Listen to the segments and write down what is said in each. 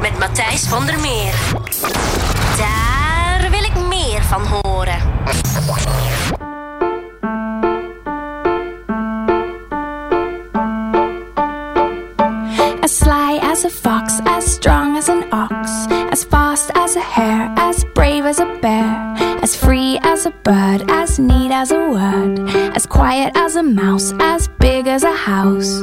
Met Matthijs van der Meer. Daar wil ik meer van horen. As sly as a fox, as strong as an ox, as fast as a hare, as brave as a bear, as free as a bird, as neat as a word, as quiet as a mouse, as big as a house.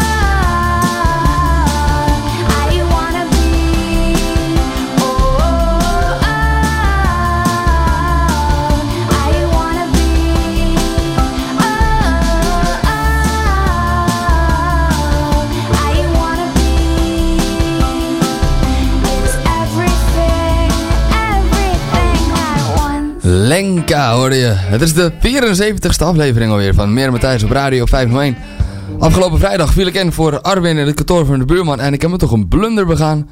Lenka hoorde je. Het is de 74ste aflevering alweer van Meer Matthijs op Radio 501. Afgelopen vrijdag viel ik in voor Arwin in het kantoor van de buurman en ik heb me toch een blunder begaan.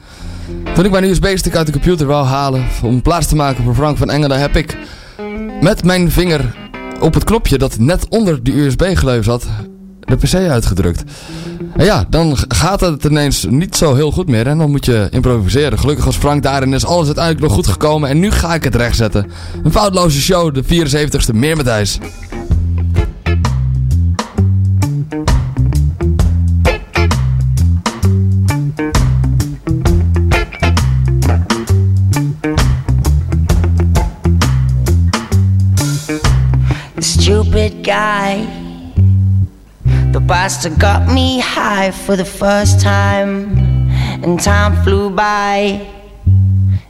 Toen ik mijn USB-stick uit de computer wou halen om plaats te maken voor Frank van Engelen heb ik met mijn vinger op het knopje dat net onder die USB-gleuf zat de PC uitgedrukt. En ja, dan gaat het ineens niet zo heel goed meer en dan moet je improviseren. Gelukkig als Frank daarin is alles uiteindelijk nog goed gekomen en nu ga ik het rechtzetten. Een foutloze show, de 74ste Meer Matthijs. Stupid guy. The bastard got me high for the first time, and time flew by,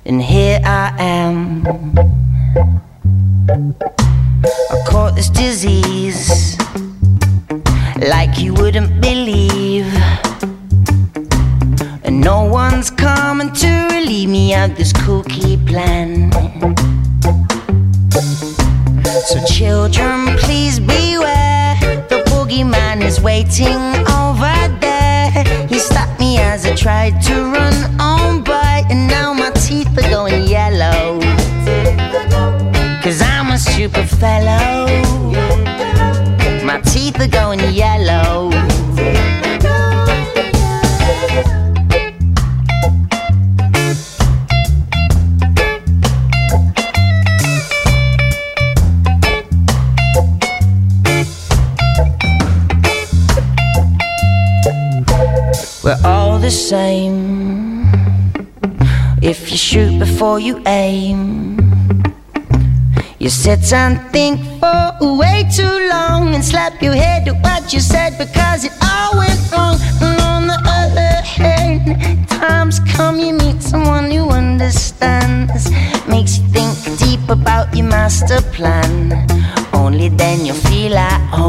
and here I am. I caught this disease like you wouldn't believe. And no one's coming to relieve me of this cookie plan. Fellow. My teeth are going yellow. We're all the same. If you shoot before you aim, sit and think for way too long and slap your head at what you said because it all went wrong. And on the other hand, times come you meet someone who understands, makes you think deep about your master plan. Only then you feel at home.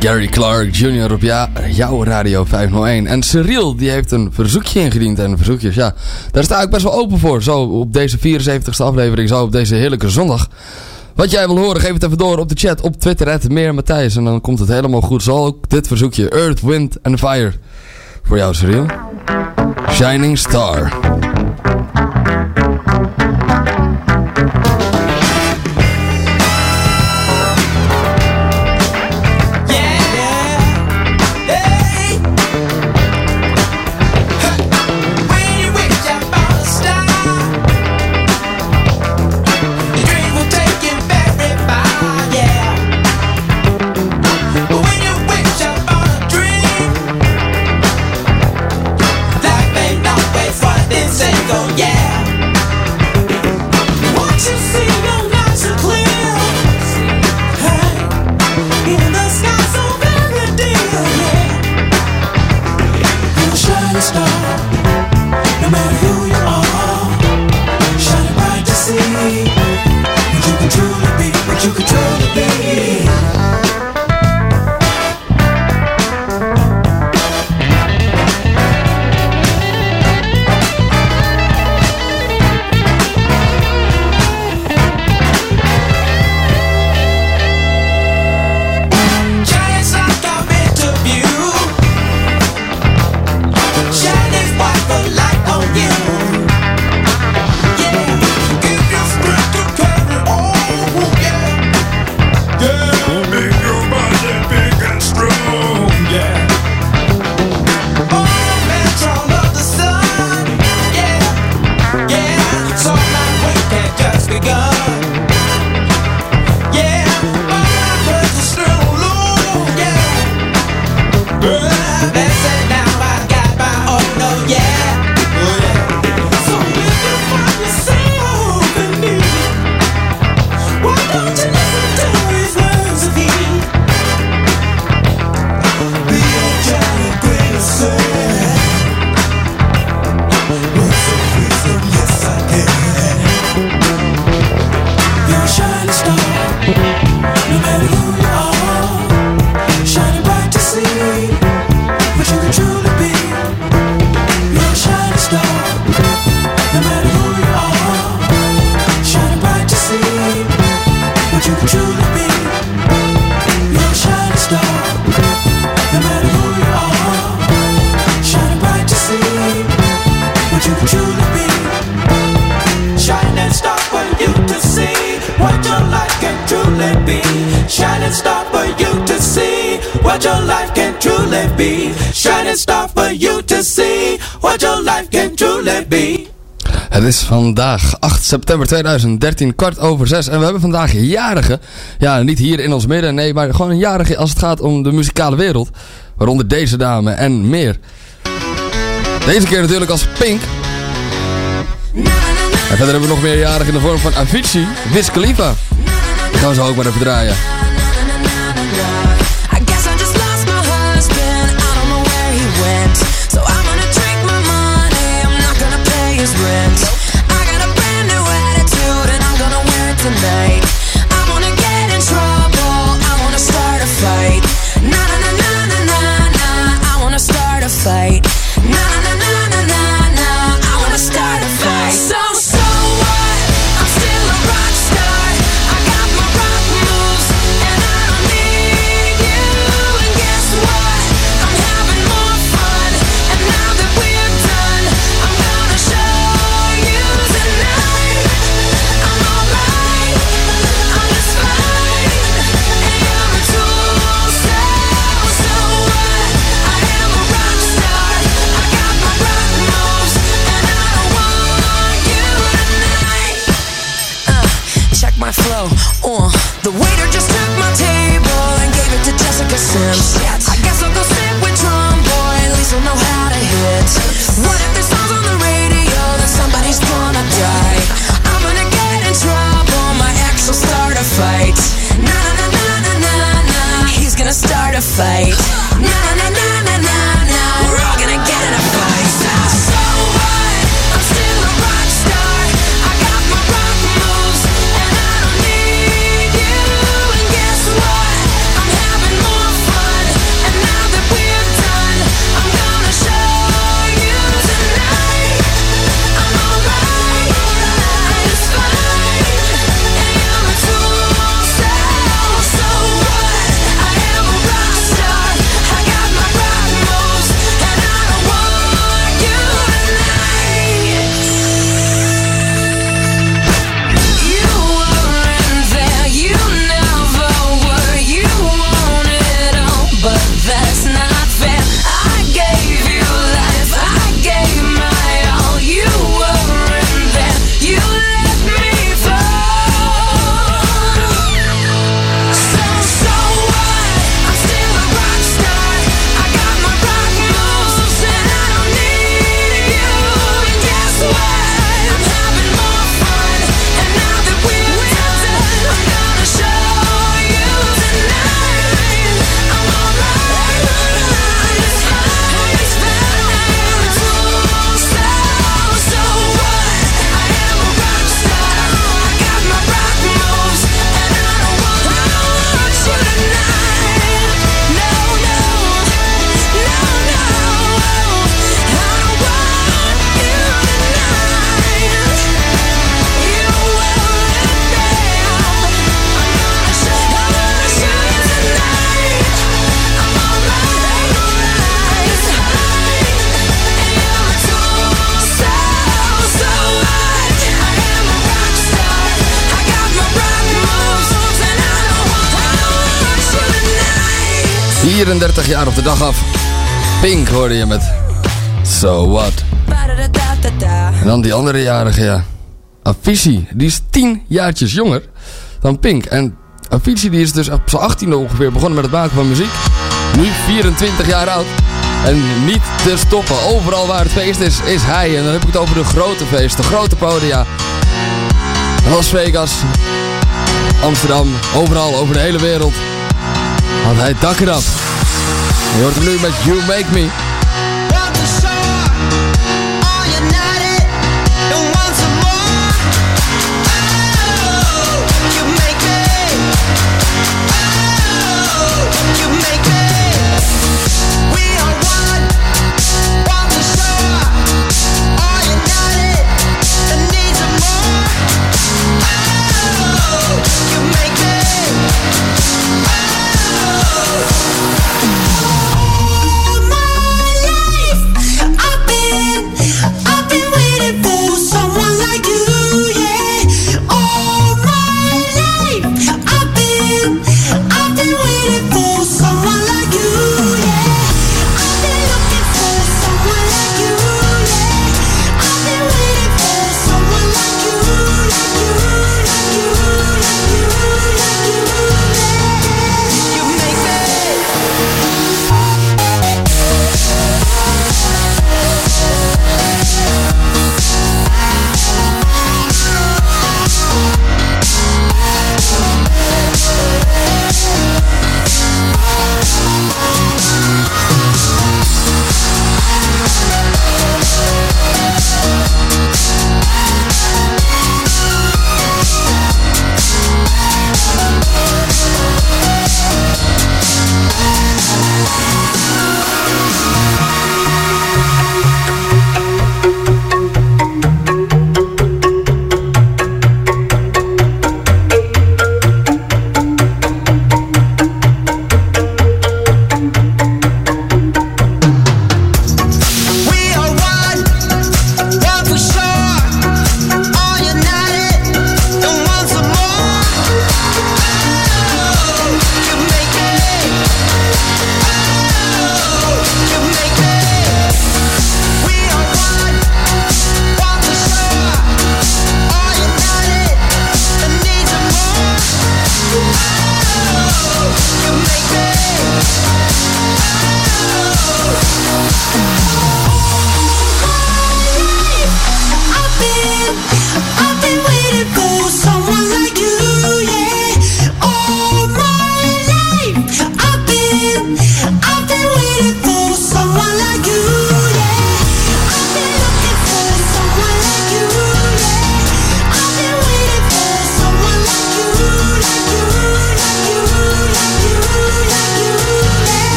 Gary Clark Jr. op ja, jouw Radio 501. En Cyril, die heeft een verzoekje ingediend. En verzoekjes, ja, daar sta ik best wel open voor. Zo op deze 74ste aflevering, zo op deze heerlijke zondag. Wat jij wil horen, geef het even door op de chat, op Twitter, het Meer Matthijs. En dan komt het helemaal goed. Zo ook dit verzoekje, Earth, Wind and Fire. Voor jou, Cyril. Shining Star. for you to see what your life can truly be. Het is vandaag 8 september 2013, kwart over zes. En we hebben vandaag jarigen. Ja, niet hier in ons midden, nee, maar gewoon een jarige als het gaat om de muzikale wereld. Waaronder deze dame en meer. Deze keer natuurlijk als Pink. En verder hebben we nog meer jarigen in de vorm van Avicii, Wiz Khalifa. Die gaan we zo ook maar even draaien. 34 jaar op de dag af. Pink hoorde je met So What. En dan die andere jarige, ja. Avicii, die is 10 jaartjes jonger dan Pink. En Avicii die is dus op zijn 18e ongeveer begonnen met het maken van muziek. Nu 24 jaar oud. En niet te stoppen. Overal waar het feest is, is hij. En dan heb ik het over de grote feesten, de grote podia. Las Vegas, Amsterdam, overal, over de hele wereld. Hij dak eraf. Je hoort hem nu met You Make Me.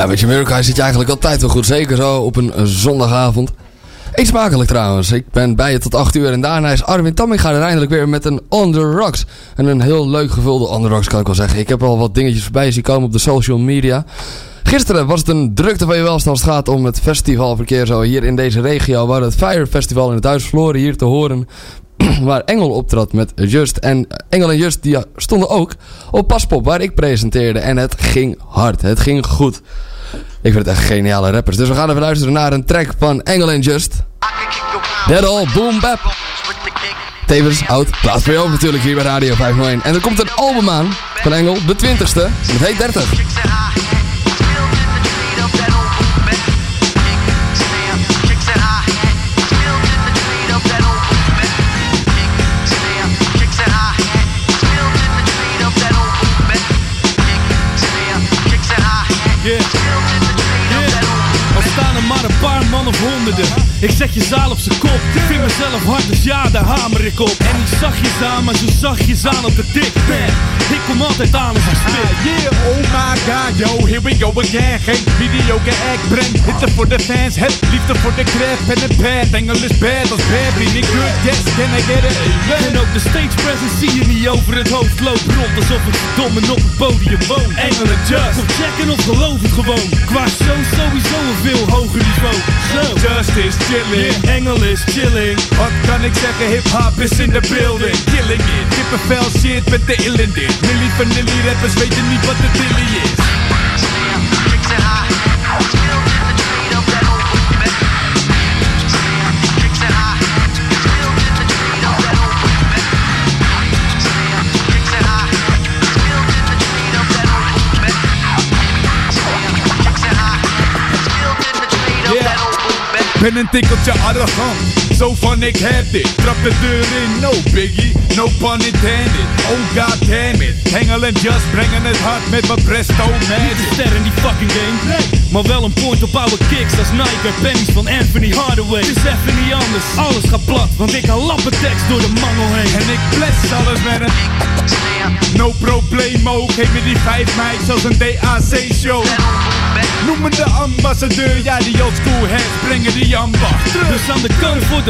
Ja, met je Murkai zit je eigenlijk altijd wel goed. Zeker zo op een zondagavond. Eet smakelijk trouwens. Ik ben bij je tot 8 uur. En daarna is Arwin Tamminga er eindelijk weer met een On The Rocks. En een heel leuk gevulde On The Rocks kan ik wel zeggen. Ik heb al wat dingetjes voorbij zien komen op de social media. Gisteren was het een drukte van je welstand als het gaat om het festivalverkeer zo hier in deze regio. Waar het Fire Festival in het Huis Floren hier te horen. Waar Engel optrad met Just. En Engel en Just die stonden ook op Paspop waar ik presenteerde. En het ging hard. Het ging goed. Ik vind het echt geniale rappers. Dus we gaan even luisteren naar een track van Engel en Just. Dead All Boom Bap. Tevens oud. Plaats voor jou natuurlijk hier bij Radio 501. En er komt een album aan van Engel, de 20ste. En het heet 30. Ik zet je zaal op zijn kop. Ik vind mezelf hard, dus ja, daar hamer ik op. En niet zachtjes aan, maar zo zachtjes aan op de dik ben. Ik kom altijd aan als ik spit. Yeah, oh my god, yo, here we go again. Geen mediocre act, breng hitte voor de fans. Het liefde voor de crap en het bad. Engel is bad als bad, niet good, yes, can I get it? En ook de stage presence zie je niet over het hoofd. Loop rond alsof ik verdomme op het podium woon. Engelen just, kom checken of geloof het gewoon. Qua show sowieso een veel hoger niveau. Zo. Just is chilling. Engel is chilling. Wat kan ik zeggen, hip-hop is in the building. Killing it, kippenvel shit met de ill in dit. Millie vanilli rappers weten niet wat de dilly is. pen and take your other hand zo van ik heb dit. Trap de deur in, no biggie, no pun intended. Oh god damn it, Hengel en Just brengen het hard met mijn presto Niet de magic. ster in die fucking game. Maar wel een point op oude kicks als Nike en pennies van Anthony Hardaway. Het is even niet anders, alles gaat plat, want ik haal lappentekst door de mangel heen. En ik bless alles met een No problemo, geef me die vijf meid zoals een DAC show. Noem me de ambassadeur, ja die old school heads brengen die ambacht terug. Dus aan de kant voor de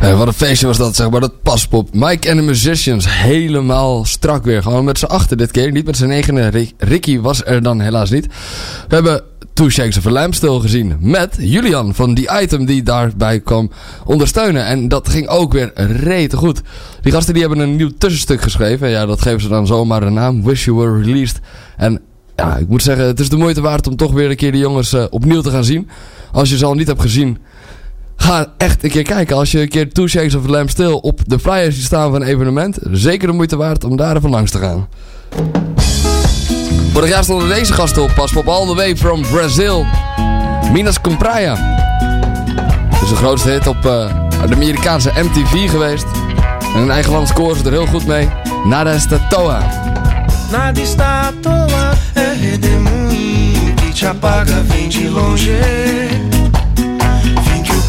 Eh, wat een feestje was dat, zeg maar. Dat paspop. Mike en de Musicians helemaal strak weer. Gewoon met z'n achter dit keer. Niet met z'n. Rick- Ricky was er dan helaas niet. We hebben Two Shakes of a Lamb gezien. Met Julian van die item die daarbij kwam ondersteunen. En dat ging ook weer rete goed. Die gasten die hebben een nieuw tussenstuk geschreven. Ja, dat geven ze dan zomaar een naam. Wish You Were Released. En ja, ik moet zeggen, het is de moeite waard om toch weer een keer die jongens eh, opnieuw te gaan zien. Als je ze al niet hebt gezien, Ga echt een keer kijken. Als je een keer Two Shakes of a Lamb Still op de flyers ziet staan van een evenement. Zeker de moeite waard om daar even langs te gaan. Vorig jaar stonden deze gasten op pas op All the Way from Brazil. Minas Compraya. Dat is de grootste hit op eh, de Amerikaanse MTV geweest. En in eigen land scoren ze er heel goed mee. Nada toa. Está à toa, é redemoinho apaga, vem de longe.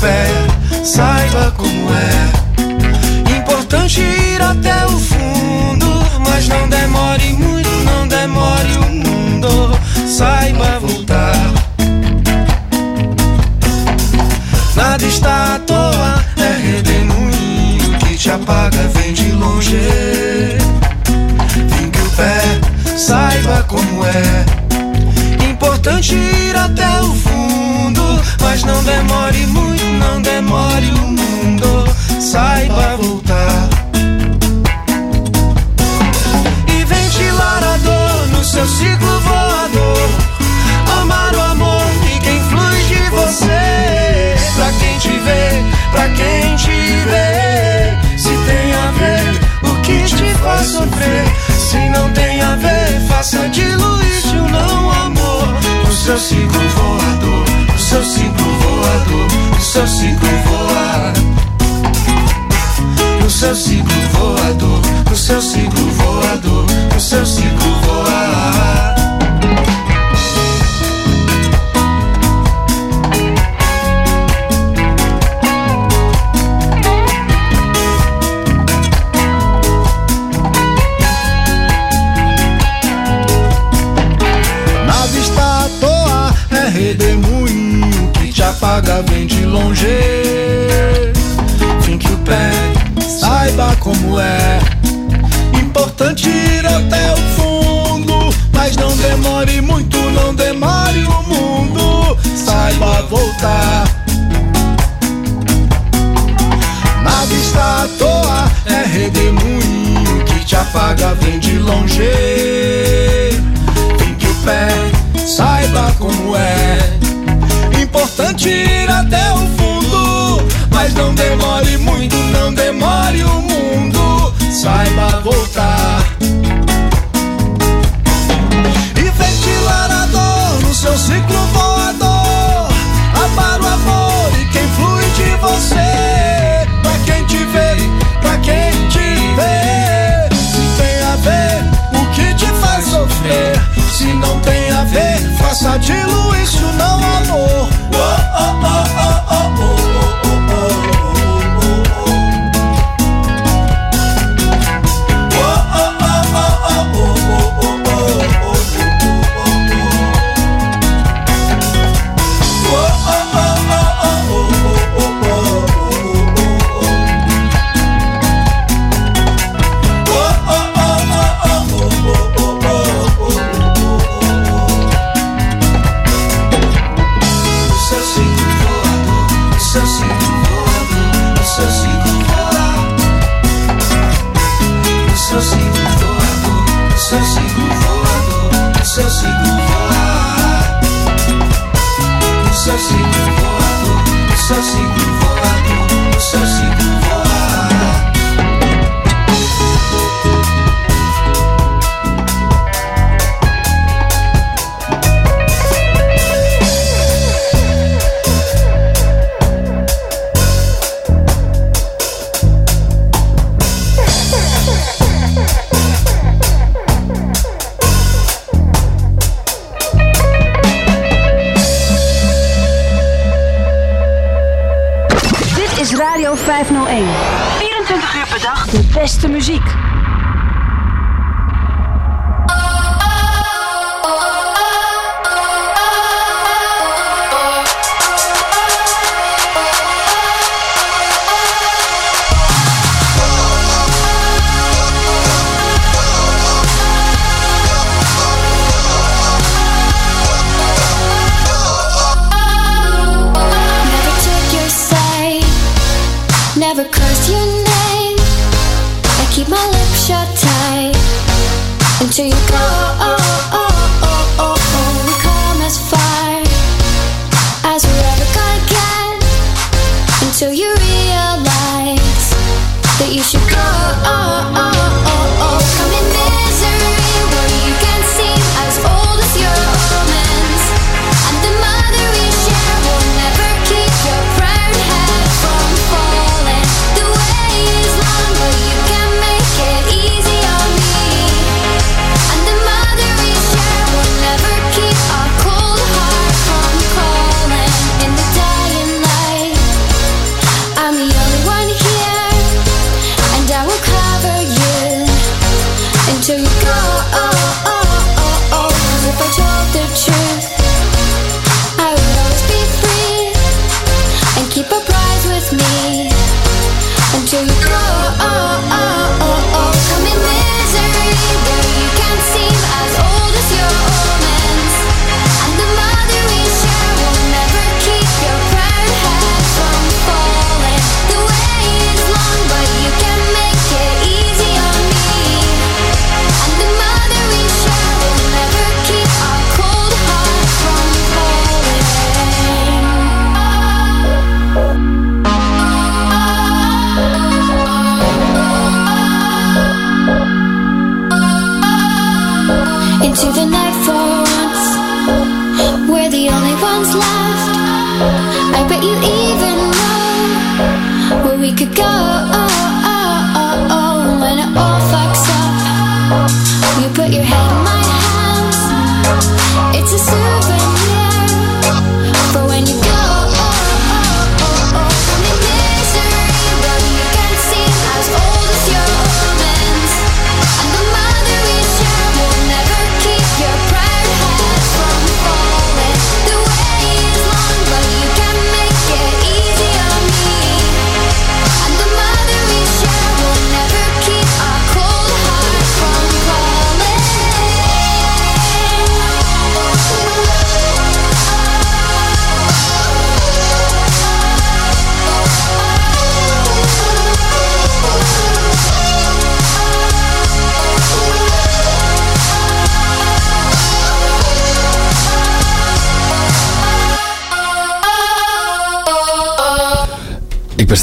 Pé saiba como é. Importante ir até o fundo, mas não demore muito, não demore o mundo. Saiba voltar. Nada está à toa, é redemoinho que te apaga, vem de longe. Vem que o pé saiba como é. Importante ir até o fundo, mas não demore muito, não demore o mundo. Saiba voltar. E ventilar a dor no seu ciclo voador. Amar o amor e quem flui de você. Pra quem te vê, pra quem te vê. Se tem a ver o que te faz sofrer. Se não tem a ver, faça diluir o não amor. Seu ciclo voador, o seu ciclo voador, o seu ciclo voar. No seu ciclo voador, no seu ciclo voador, no seu ciclo como é. Importante ir até o fundo, mas não demore muito, não demore o mundo. Saiba voltar. Nada está à toa, é redemoinho que te apaga, vem de longe. Vem que o pé saiba como é. Importante ir até o fundo, mas não demore muito, não demore o mundo. Saiba voltar. E ventilar a dor no seu ciclo voador. Amar o amor e quem flui de você. Pra quem te vê, pra quem te vê. Se tem a ver o que te faz sofrer. Se não tem a ver, faça diluir isso não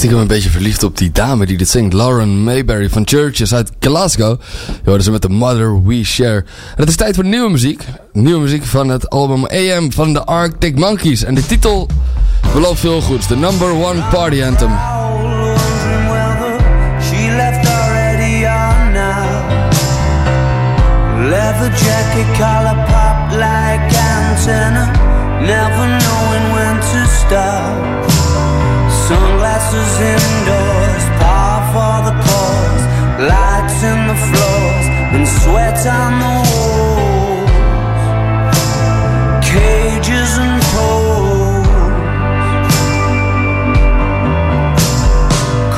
ik ben een beetje verliefd op die dame die dit zingt. Lauren Mayberry van Churches uit Glasgow. Je hoorde ze met de Mother We Share. En het is tijd voor nieuwe muziek. Nieuwe muziek van het album AM van de Arctic Monkeys. En de titel belooft veel goed. The number one party anthem. Leather jacket, pop like antenna Never knowing when to stop houses indoors, power for the cause, lights in the floors, and sweat on the walls, cages and poles.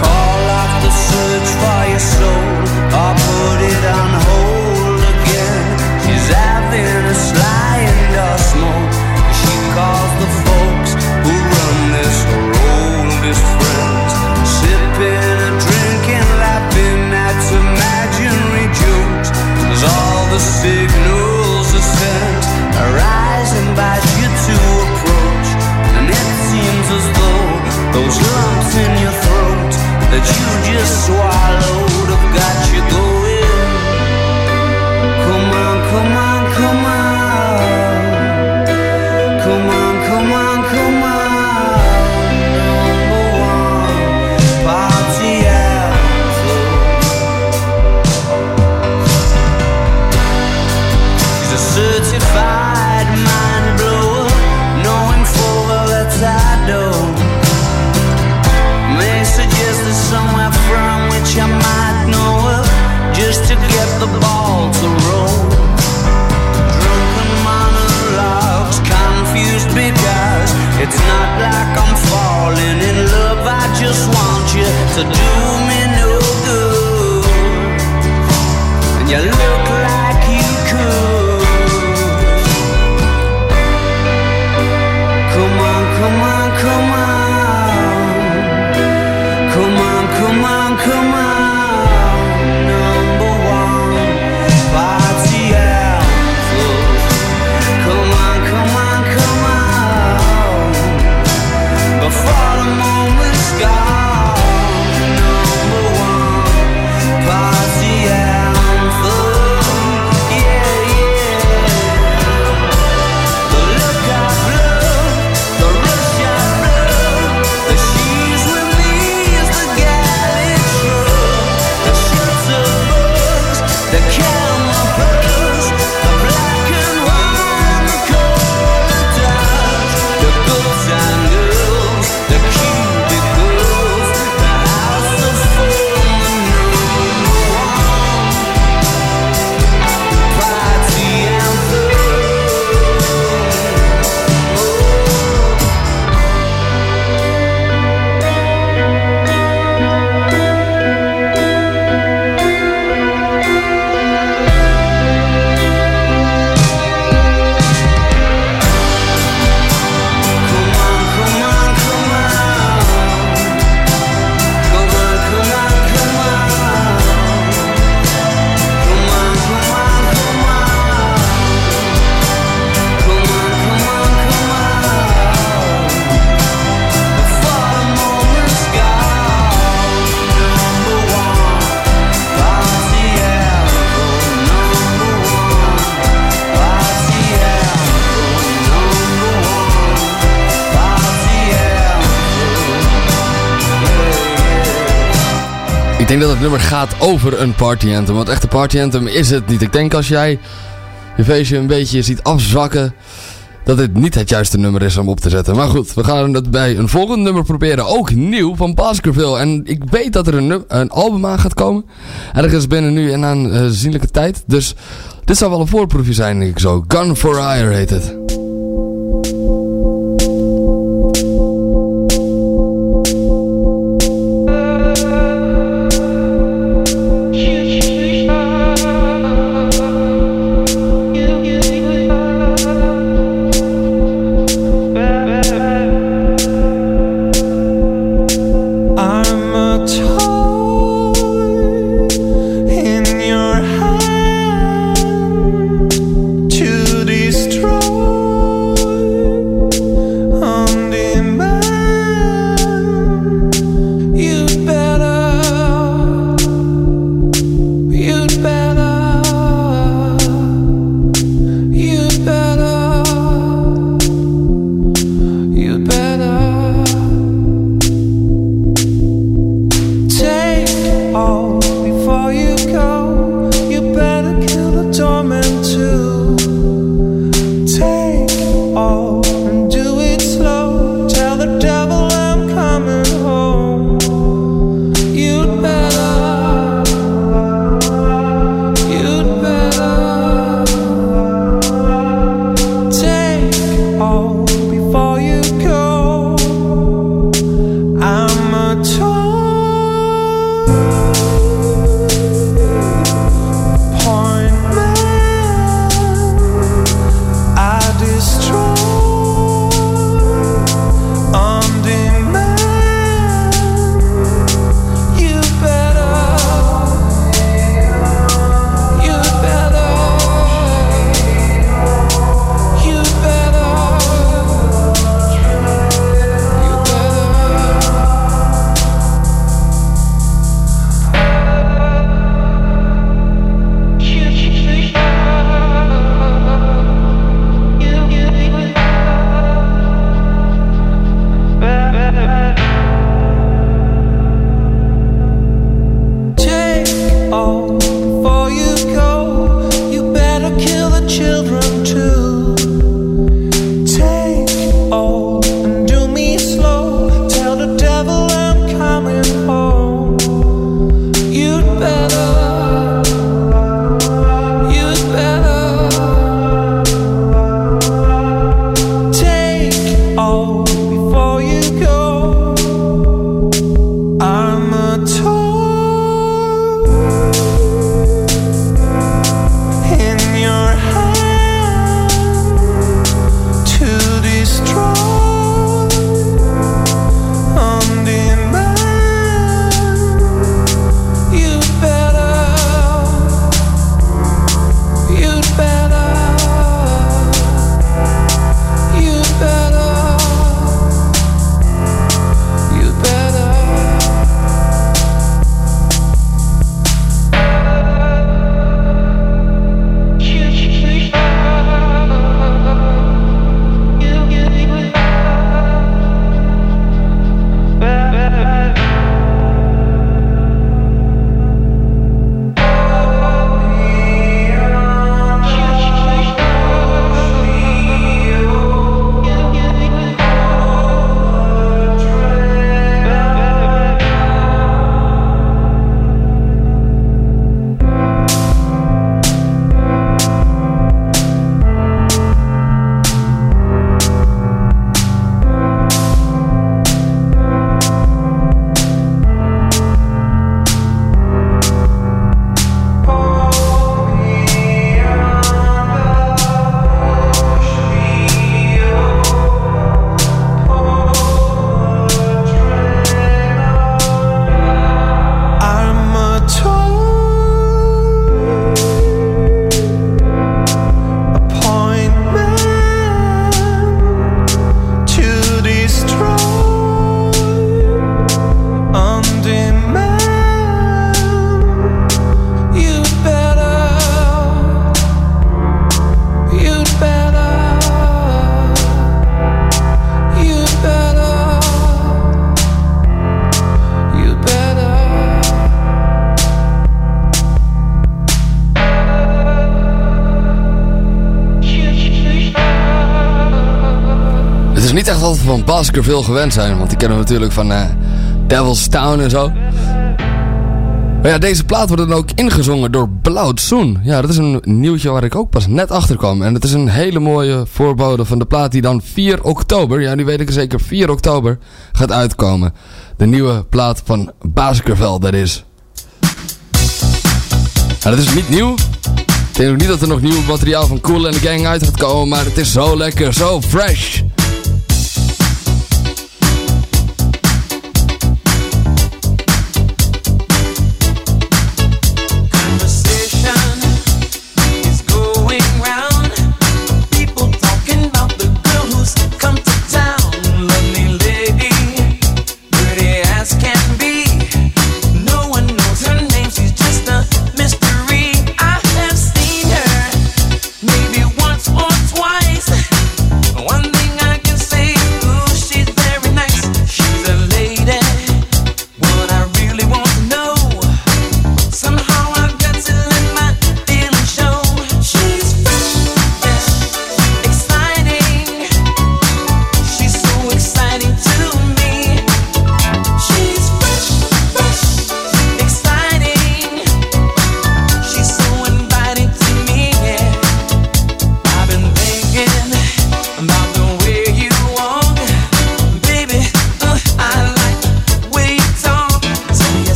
Call off the search for your soul, I'll put it on hold again. She's having a sly and a smoke. She calls the folks who run this roll. this signals are sent, you to approach. And it seems as though those lumps in your throat that you just swallowed. To do Ik denk dat het nummer gaat over een party anthem. Want echt een party anthem is het niet. Ik denk als jij je feestje een beetje ziet afzwakken... dat dit niet het juiste nummer is om op te zetten. Maar goed, we gaan het bij een volgend nummer proberen. Ook nieuw van Baskerville. En ik weet dat er een, een album aan gaat komen. Ergens binnen nu en aan uh, zienlijke tijd. Dus dit zou wel een voorproefje zijn, denk ik zo. Gun for Hire heet het. Baskerville gewend zijn. Want die kennen we natuurlijk van eh, Devil's Town en zo. Maar ja, deze plaat wordt dan ook ingezongen door Blauw Soen. Ja, dat is een nieuwtje waar ik ook pas net achter kwam. En het is een hele mooie voorbode van de plaat die dan 4 oktober, ja nu weet ik zeker, 4 oktober gaat uitkomen. De nieuwe plaat van Baskerville, dat is. Ja, dat is niet nieuw. Ik denk ook niet dat er nog nieuw materiaal van Cool en de Gang uit gaat komen, maar het is zo lekker, zo fresh.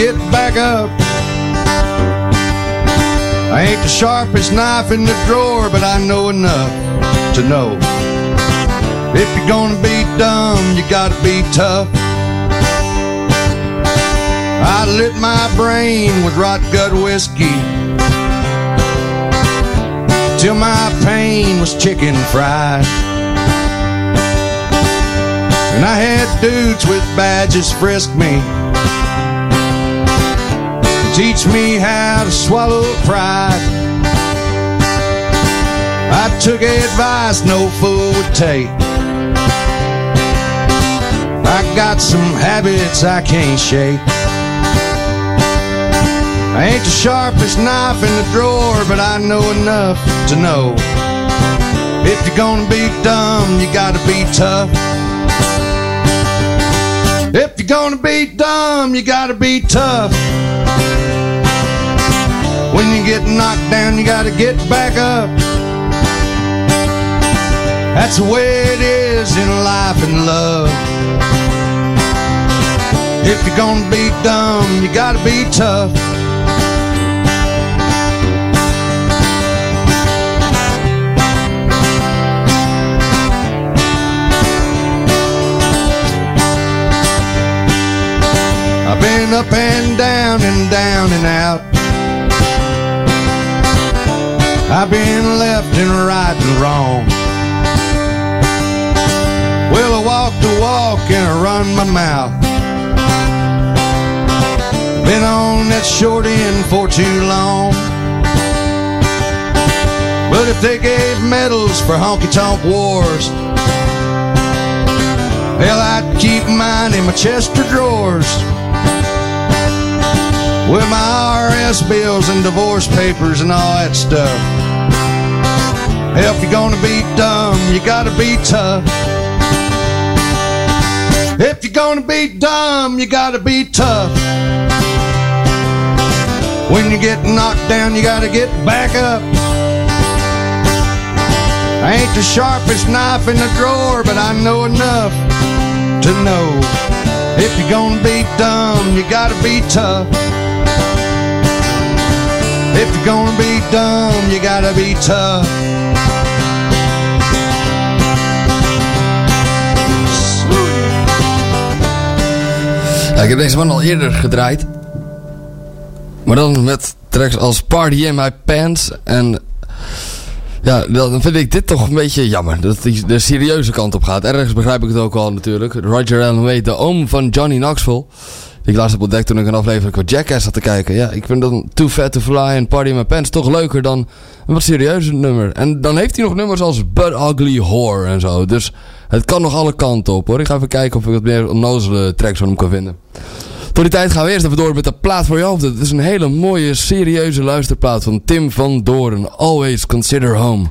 Get back up. I ain't the sharpest knife in the drawer, but I know enough to know. If you're gonna be dumb, you gotta be tough. I lit my brain with rot gut whiskey till my pain was chicken fried. And I had dudes with badges frisk me, teach me how to swallow pride. I took advice no fool would take. I got some habits I can't shake. I ain't the sharpest knife in the drawer, but I know enough to know. If you're gonna be dumb, you gotta be tough. If you're gonna be dumb, you gotta be tough. When you get knocked down, you gotta get back up. That's the way it is in life and love. If you're gonna be dumb, you gotta be tough. I've been up and down and down and out. I've been left and right and wrong. Well, I walk the walk and I run my mouth. Been on that short end for too long. But if they gave medals for honky tonk wars, well, I'd keep mine in my chest of drawers. With my IRS bills and divorce papers and all that stuff. If you're gonna be dumb, you gotta be tough. If you're gonna be dumb, you gotta be tough. When you get knocked down, you gotta get back up. I ain't the sharpest knife in the drawer, but I know enough to know. If you're gonna be dumb, you gotta be tough. If you're gonna be dumb, you gotta be tough. Ja, ik heb deze man al eerder gedraaid. Maar dan met tracks als Party in My Pants. En ja, dan vind ik dit toch een beetje jammer. Dat hij de serieuze kant op gaat. Ergens begrijp ik het ook al natuurlijk. Roger Allen Wade, de oom van Johnny Knoxville. Ik laatst heb ontdekt toen ik een aflevering van Jackass had te kijken. Ja, ik vind dan Too Fat to Fly en Party in My Pants toch leuker dan een wat serieuzer nummer. En dan heeft hij nog nummers als But Ugly Whore en zo. Dus het kan nog alle kanten op hoor. Ik ga even kijken of ik wat meer onnozele tracks van hem kan vinden. Tot die tijd gaan we eerst even door met de plaat voor je hoofd. Het is een hele mooie, serieuze luisterplaat van Tim van Doorn. Always Consider Home.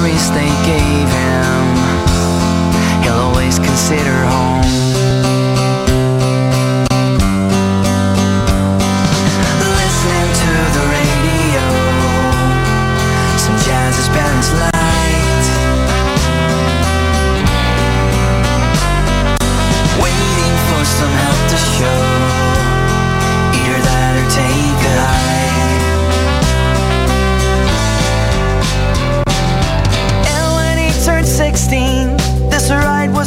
Memories they gave him, he'll always consider home.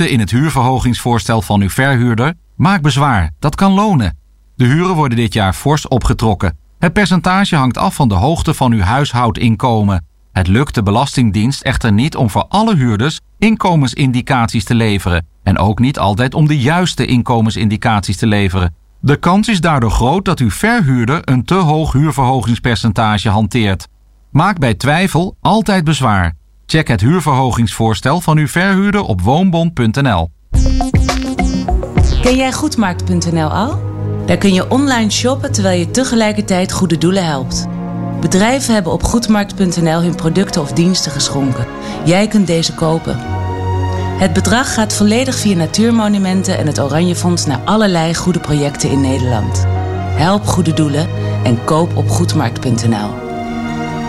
in het huurverhogingsvoorstel van uw verhuurder? Maak bezwaar, dat kan lonen. De huren worden dit jaar fors opgetrokken. Het percentage hangt af van de hoogte van uw huishoudinkomen. Het lukt de Belastingdienst echter niet om voor alle huurders inkomensindicaties te leveren en ook niet altijd om de juiste inkomensindicaties te leveren. De kans is daardoor groot dat uw verhuurder een te hoog huurverhogingspercentage hanteert. Maak bij twijfel altijd bezwaar. Check het huurverhogingsvoorstel van uw verhuurder op woonbond.nl. Ken jij Goedmarkt.nl al? Daar kun je online shoppen terwijl je tegelijkertijd goede doelen helpt. Bedrijven hebben op Goedmarkt.nl hun producten of diensten geschonken. Jij kunt deze kopen. Het bedrag gaat volledig via Natuurmonumenten en het Oranje Fonds naar allerlei goede projecten in Nederland. Help goede doelen en koop op Goedmarkt.nl.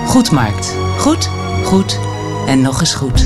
Goedmarkt. Goed, goed en nog eens goed.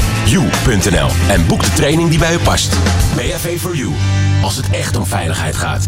www.bav-4-u.nl en boek de training die bij u past. BHV for You, als het echt om veiligheid gaat.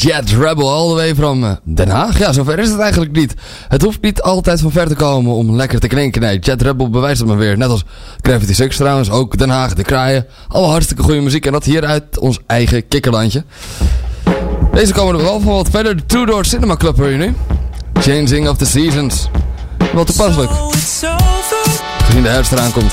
Jet Rebel all the way from eh, Den Haag. Ja, zover is het eigenlijk niet. Het hoeft niet altijd van ver te komen om lekker te klinken. Nee, Jet Rebel bewijst het maar weer. Net als Gravity Six trouwens, ook Den Haag, De Kraaien. Allemaal hartstikke goede muziek en dat hier uit ons eigen kikkerlandje. Deze komen er wel van wat verder. De Two Door Cinema Club hoor je nu. Changing of the Seasons. Wel toepasselijk. Gezien de herfst eraan komt.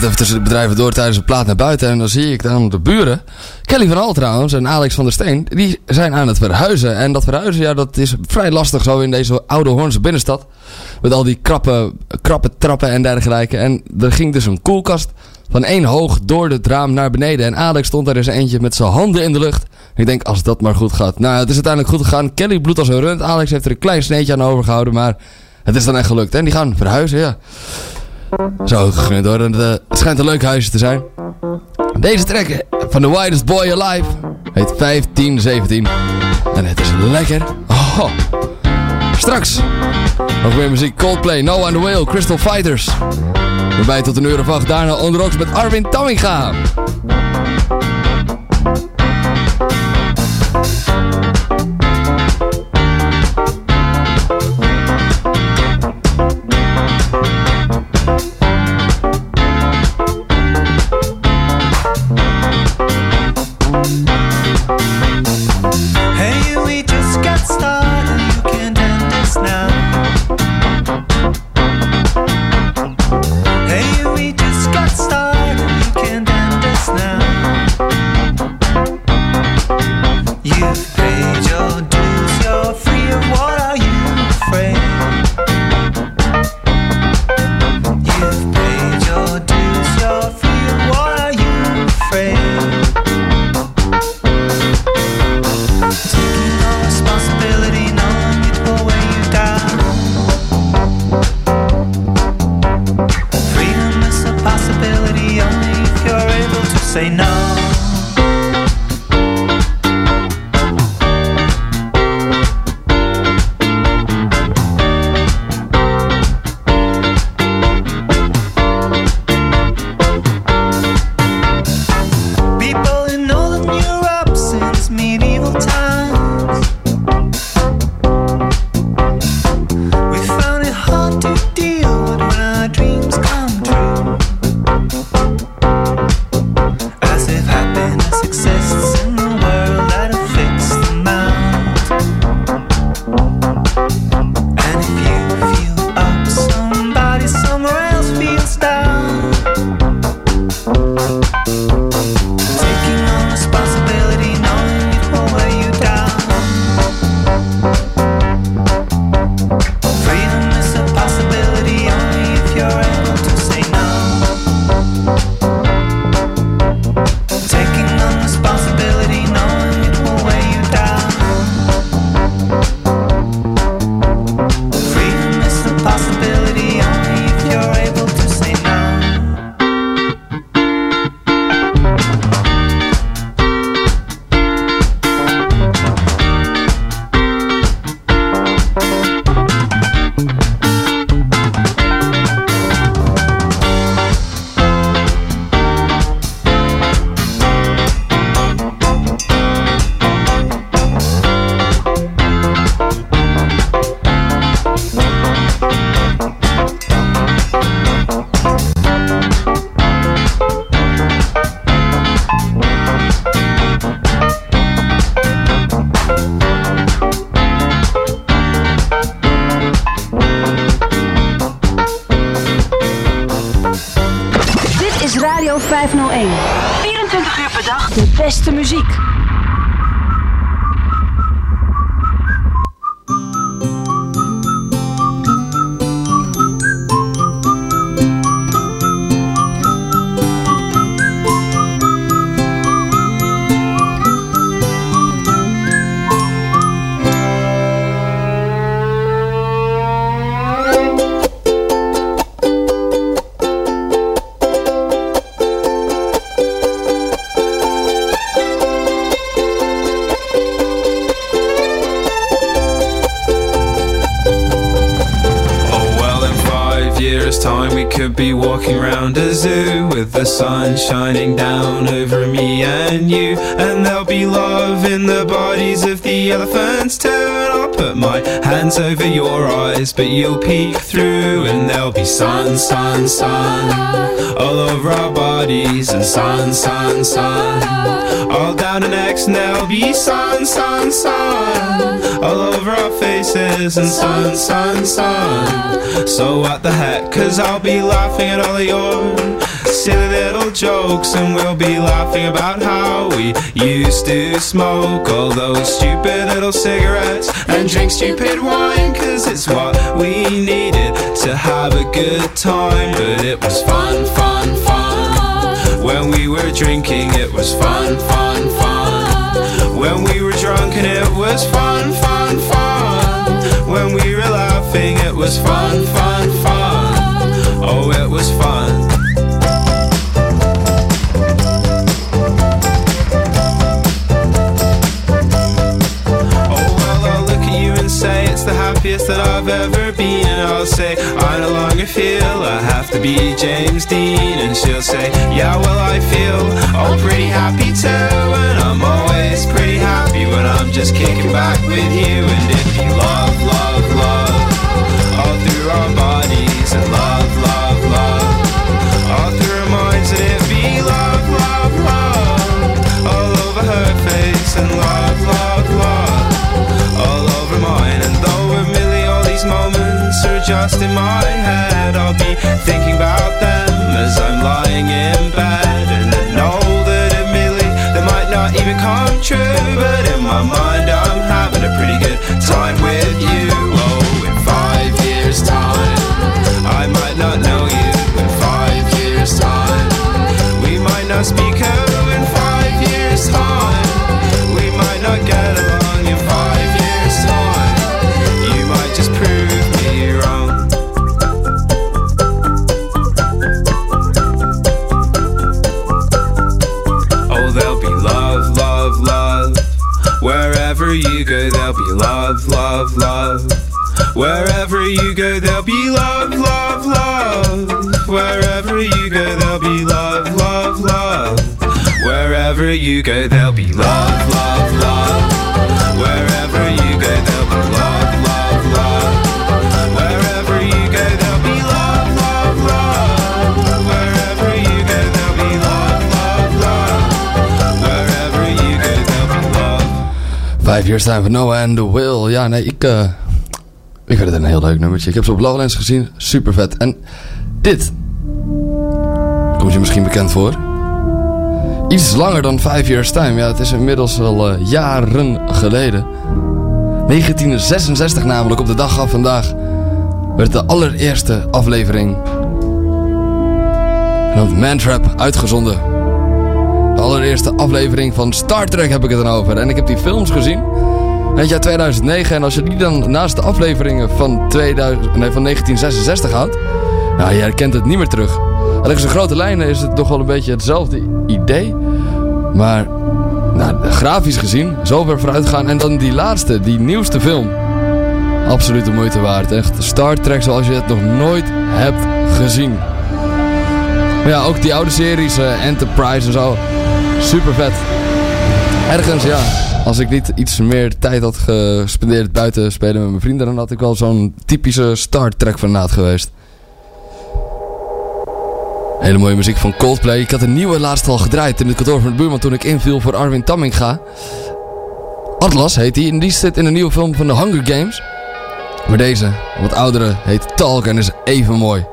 Even tussen de bedrijven door tijdens een plaat naar buiten. En dan zie ik dan de buren. Kelly van Al trouwens en Alex van der Steen. Die zijn aan het verhuizen. En dat verhuizen, ja, dat is vrij lastig zo in deze oude Hoornse binnenstad. Met al die krappe, krappe trappen en dergelijke. En er ging dus een koelkast van één hoog door het raam naar beneden. En Alex stond daar eens eentje met zijn handen in de lucht. Ik denk, als dat maar goed gaat. Nou, het is uiteindelijk goed gegaan. Kelly bloedt als een rund. Alex heeft er een klein sneetje aan overgehouden. Maar het is dan echt gelukt. En die gaan verhuizen, ja. Zo gegund hoor. Eh, het schijnt een leuk huisje te zijn. Deze track van The Widest Boy Alive heet 1517. En het is lekker. Oh. Straks nog meer muziek. Coldplay, No on the Whale, Crystal Fighters. Waarbij tot een uur of acht daarna onder oks met Arwin Tamminga. Shining down over me and you. And there'll be love in the bodies of the elephants too. And I'll put my hands over your eyes, but you'll peek through. And there'll be sun, sun, sun all over our bodies. And sun, sun, sun all down our necks. And there'll be sun, sun, sun all over our faces. And sun, sun, sun. So what the heck? Cause I'll be laughing at all of your silly little jokes. And we'll be laughing about how we used to smoke all those stupid little cigarettes and drink stupid wine. Cause it's what we needed to have a good time. But it was fun, fun, fun. When we were drinking, it was fun, fun, fun. When we were drunk, and it was fun, fun, fun. When we were laughing, it was fun, fun, fun. Oh, it was fun. That I've ever been. And I'll say, I no longer feel I have to be James Dean. And she'll say, Yeah, well, I feel oh, pretty happy too. And I'm always pretty happy when I'm just kicking back with you. And if you love, love, love, all through our bodies, just in my head, I'll be thinking about them as I'm lying in bed. And I know that admittedly they might not even come true, but in my mind you go, there'll be love, love, love. Wherever you go, there'll be love, love, love. Wherever you go, there'll be love, love, love. Wherever you go, there'll be love, love, love. Wherever you go, there'll be love, love, love. Wherever you go, there'll be love, love, love. Wherever you go, there'll be love. Vijf years time van Noah and Will. Ja, ik, eh ik vind het een heel leuk nummertje. Ik heb ze op Lowlands gezien. Super vet. En dit komt je misschien bekend voor. Iets langer dan vijf years time. Ja, het is inmiddels al eh, jaren geleden. 1966 namelijk, op de dag van vandaag, werd de allereerste aflevering van Mantrap uitgezonden. De allereerste aflevering van Star Trek heb ik het dan over. En ik heb die films gezien. Je, uit 2009. En als je die dan naast de afleveringen van, 2000, nee, van 1966 houdt. Nou, je herkent het niet meer terug. Alleen in grote lijnen is het toch wel een beetje hetzelfde idee. Maar, nou, grafisch gezien, zo ver vooruit gaan. En dan die laatste, die nieuwste film. Absoluut de moeite waard. Echt Star Trek zoals je het nog nooit hebt gezien. Ja, ook die oude series, eh, Enterprise en zo. Super vet. Ergens, ja, als ik niet iets meer tijd had gespendeerd buiten spelen met mijn vrienden, dan had ik wel zo'n typische Star Trek fanaat geweest. Hele mooie muziek van Coldplay. Ik had een nieuwe laatst al gedraaid in het kantoor van de buurman toen ik inviel voor Arwin Tamminga. Atlas heet hij en die zit in een nieuwe film van de Hunger Games. Maar deze, wat oudere, heet Talk en is even mooi.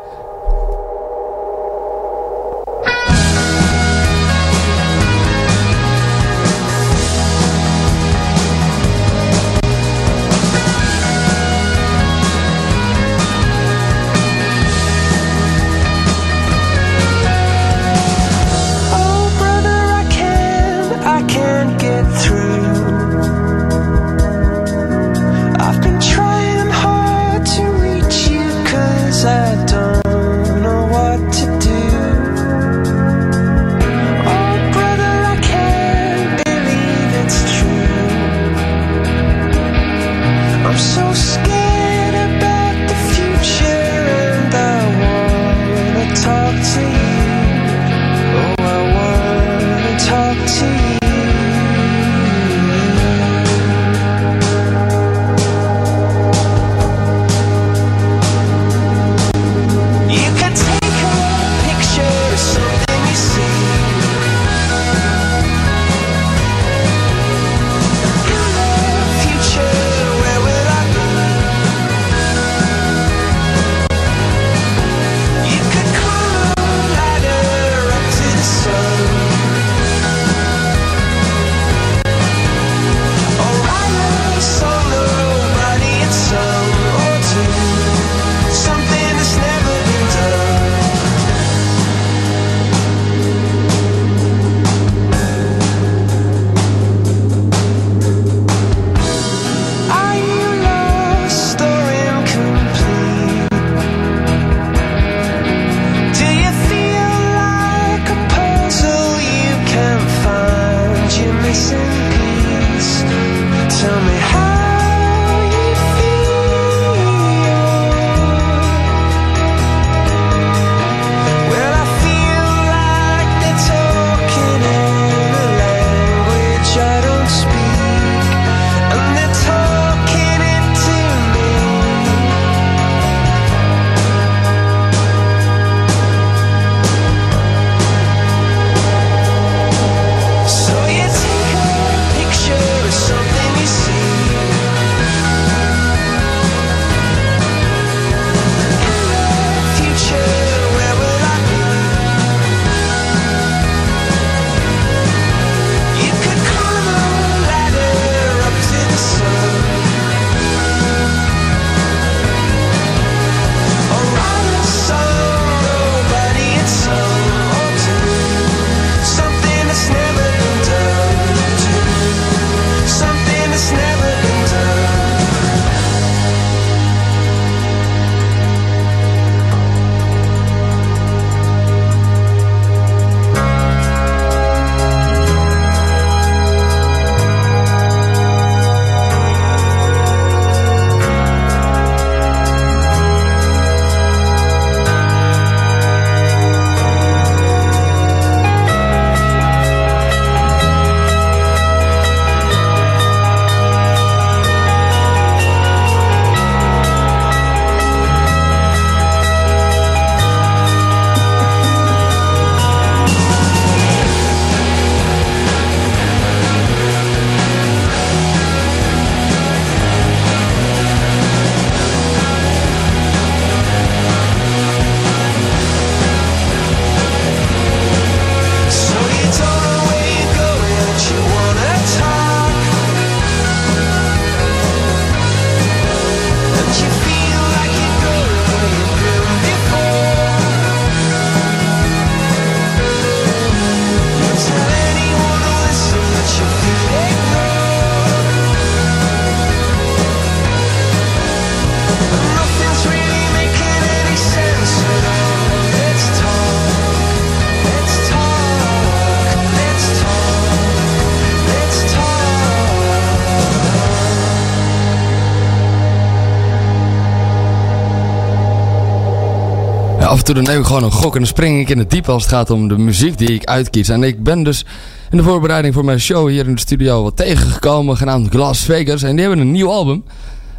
Toe dan neem ik gewoon een gok en dan spring ik in het diepe als het gaat om de muziek die ik uitkies. En ik ben dus in de voorbereiding voor mijn show hier in de studio wat tegengekomen, genaamd Glass Vegas. En die hebben een nieuw album.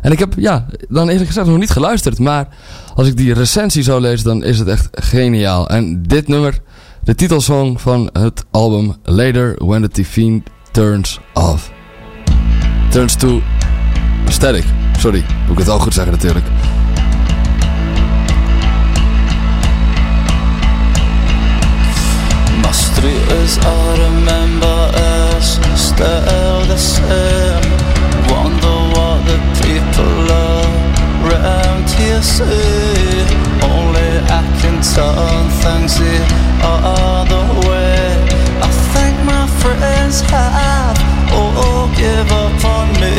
En ik heb, ja, dan eerlijk gezegd nog niet geluisterd. Maar als ik die recensie zo lees, dan is het echt geniaal. En dit nummer, de titelsong van het album Later When the TV Turns Off. Turns to Static. Sorry, moet ik het al goed zeggen natuurlijk. My streeters I remember is still the same. Wonder what the people around here say. Only I can turn things the other way. I think my friends have all give up on me.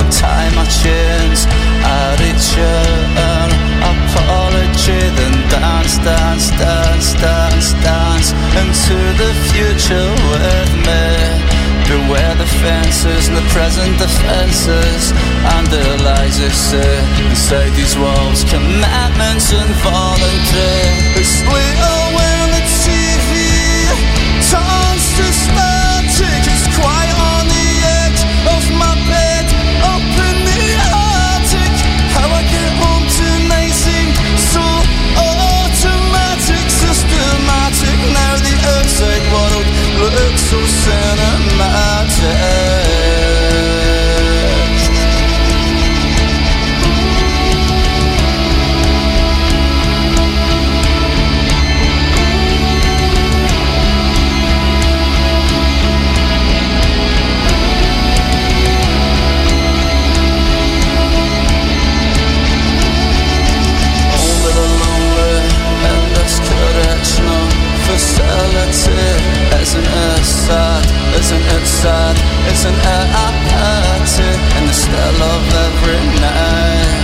When time I change I reach an apology dance, dance, dance, dance, dance Into the future with me. Beware the fences and the present defenses. And the lies they say Inside these walls Commandments and voluntary. It's later when in a magic and air I hurt it in the still of every night.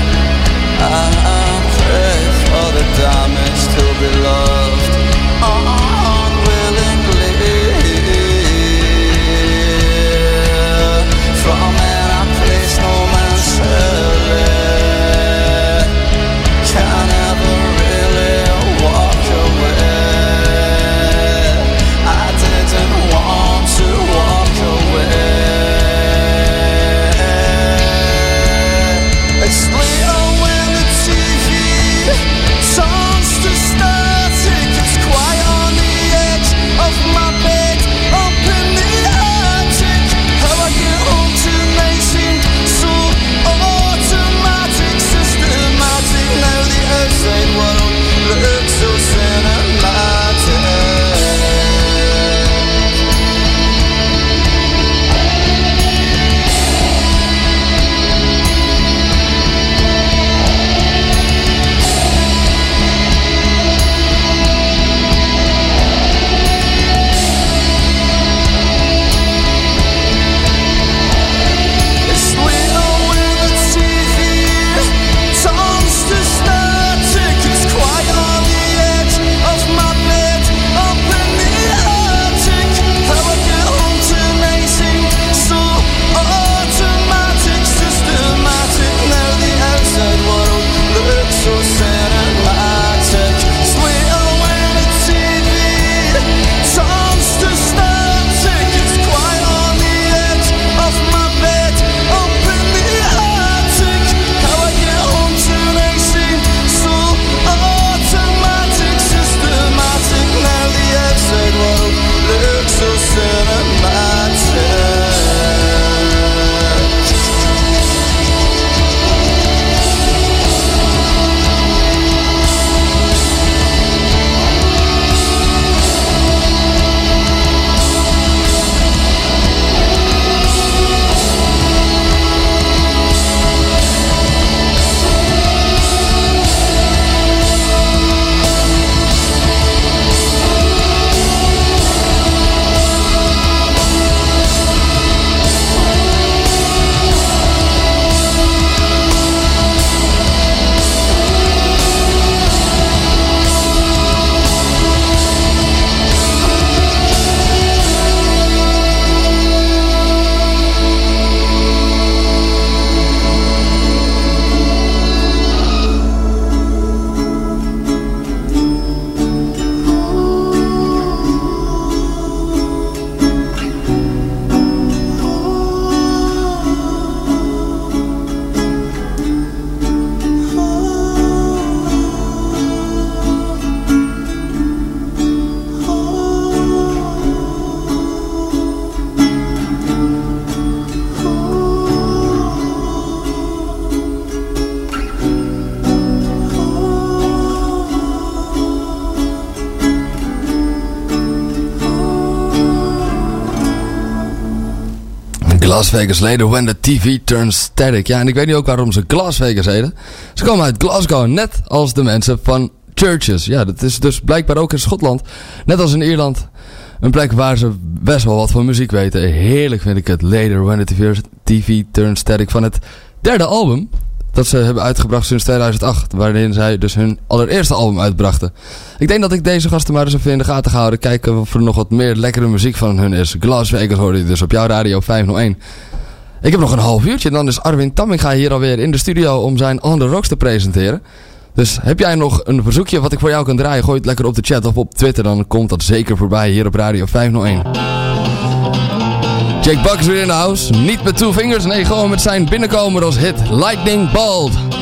Las Vegas later when the TV turns static. Ja, en ik weet niet ook waarom ze Las Vegas heten. Ze komen uit Glasgow, net als de mensen van Churches. Ja, dat is dus blijkbaar ook in Schotland, net als in Ierland. Een plek waar ze best wel wat van muziek weten. Heerlijk vind ik het. Later when the TV, TV turns static van het derde album. Dat ze hebben uitgebracht sinds 2008. Waarin zij dus hun allereerste album uitbrachten. Ik denk dat ik deze gasten maar eens even in de gaten ga houden. Kijken of er nog wat meer lekkere muziek van hun is. Glass Vegas hoorde je dus op jouw radio 501. Ik heb nog een half uurtje en dan is Arwin Tamminga hier alweer in de studio om zijn On The Rocks te presenteren. Dus heb jij nog een verzoekje wat ik voor jou kan draaien? Gooi het lekker op de chat of op Twitter. Dan komt dat zeker voorbij hier op radio 501. Jake Buck is weer in de house. Niet met two fingers, nee gewoon met zijn binnenkomer als hit Lightning Bolt.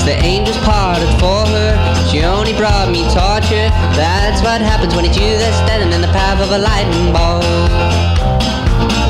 As the angels parted for her, she only brought me torture. That's what happens when it's you that's standing in the path of a lightning bolt.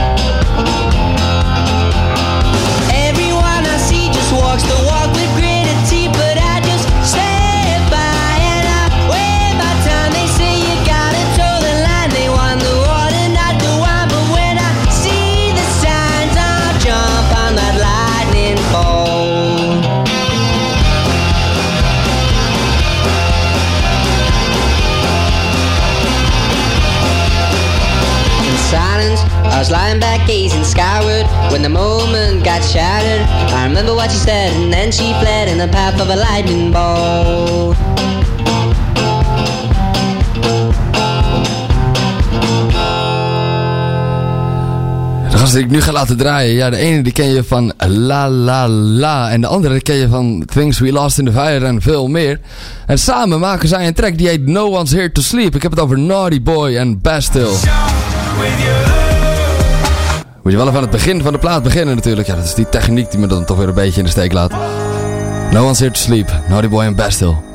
Was lying back gazing skyward when the moment got shattered. I remember what she said, and then she fled in the path of a lightning bolt. De gasten die ik nu ga laten draaien. Ja, de ene die ken je van La La La. En de andere die ken je van Things We Lost in the Fire en veel meer. En samen maken zij een track die heet No One's Here to Sleep. Ik heb het over Naughty Boy en Bastille. Moet je wel even aan het begin van de plaat beginnen natuurlijk. Ja, dat is die techniek die me dan toch weer een beetje in de steek laat. No One's Here to Sleep. Naughty Boy en Bastille.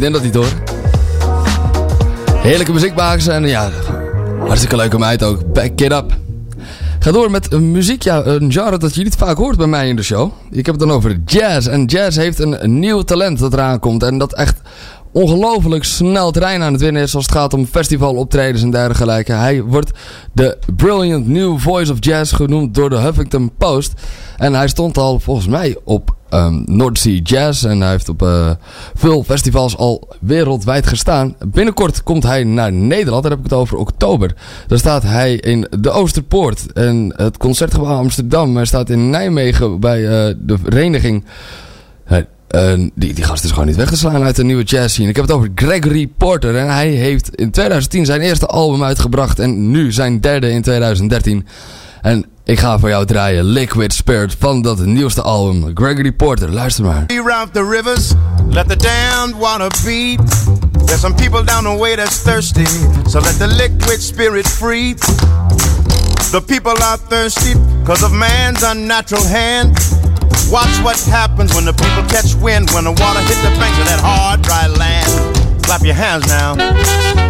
Mijn vriendin dat niet horen. Heerlijke muziek maken ze en ja, hartstikke leuke meid ook. Back it up. Ga door met een muziek, ja, een genre dat je niet vaak hoort bij mij in de show. Ik heb het dan over jazz. En jazz heeft een, nieuw talent dat eraan komt. En dat echt ongelooflijk snel terrein aan het winnen is als het gaat om festivaloptredens en dergelijke. Hij wordt de Brilliant New Voice of Jazz genoemd door de Huffington Post. En hij stond al volgens mij op ehm North Sea Jazz. En hij heeft op eh, veel festivals al wereldwijd gestaan. Binnenkort komt hij naar Nederland. Daar heb ik het over oktober. Daar staat hij in de Oosterpoort. En het Concertgebouw Amsterdam. Hij staat in Nijmegen bij eh, de vereniging... Eh, die, die gast is gewoon niet weg te slaan uit de nieuwe jazz scene. Ik heb het over Gregory Porter. En hij heeft in 2010 zijn eerste album uitgebracht. En nu zijn derde in 2013. En ik ga voor jou draaien Liquid Spirit van dat nieuwste album. Gregory Porter, luister maar. Reroute the rivers, let the damned water beat. There's some people down the way that's thirsty, so let the liquid spirit free. The people are thirsty because of man's unnatural hand. Watch what happens when the people catch wind, when the water hit the banks of that hard, dry land. Clap your hands now.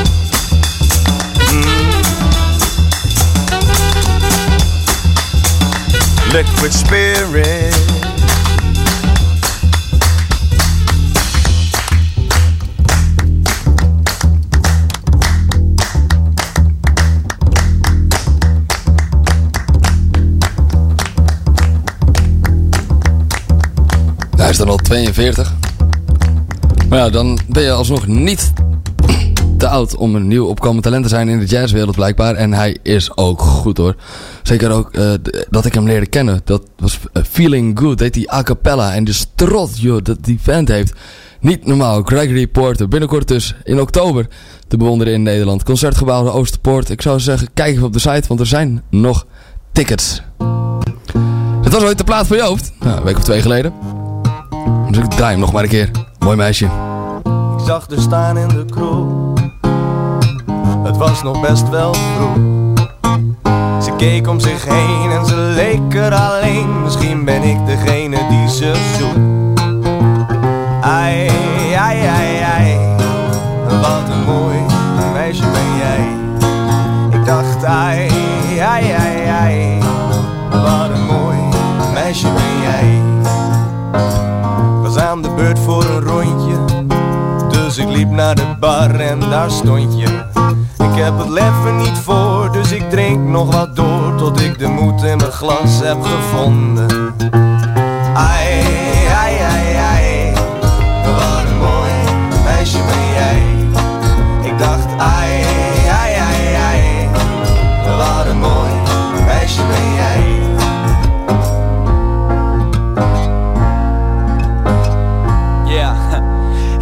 Liquid spirit. Hij is dan al 42. Maar ja, dan ben je alsnog niet te oud om een nieuw opkomend talent te zijn in de jazzwereld blijkbaar. En hij is ook goed hoor. Zeker ook eh, dat ik hem leerde kennen. Dat was eh, Feeling Good, deed hij a cappella. En de strot joh, dat die vent heeft. Niet normaal. Gregory Porter. Binnenkort dus in oktober te bewonderen in Nederland. Concertgebouw de Oosterpoort. Ik zou zeggen, kijk even op de site, want er zijn nog tickets. Het was ooit de plaat voor je hoofd. Nou, een week of twee geleden. Dus ik draai hem nog maar een keer. Mooi meisje. Ik zag er staan in de kroeg. Het was nog best wel vroeg. Keek om zich heen en ze leek er alleen. Misschien ben ik degene die ze zoekt. Ai, ai, ai, ai. Wat een mooi meisje ben jij. Ik dacht, ai, ai, ai, ai. Wat een mooi meisje ben jij. Was aan de beurt voor een rondje. Dus ik liep naar de bar en daar stond je. Ik heb het leven niet voor, dus ik drink nog wat door tot ik de moed in mijn glas heb gevonden.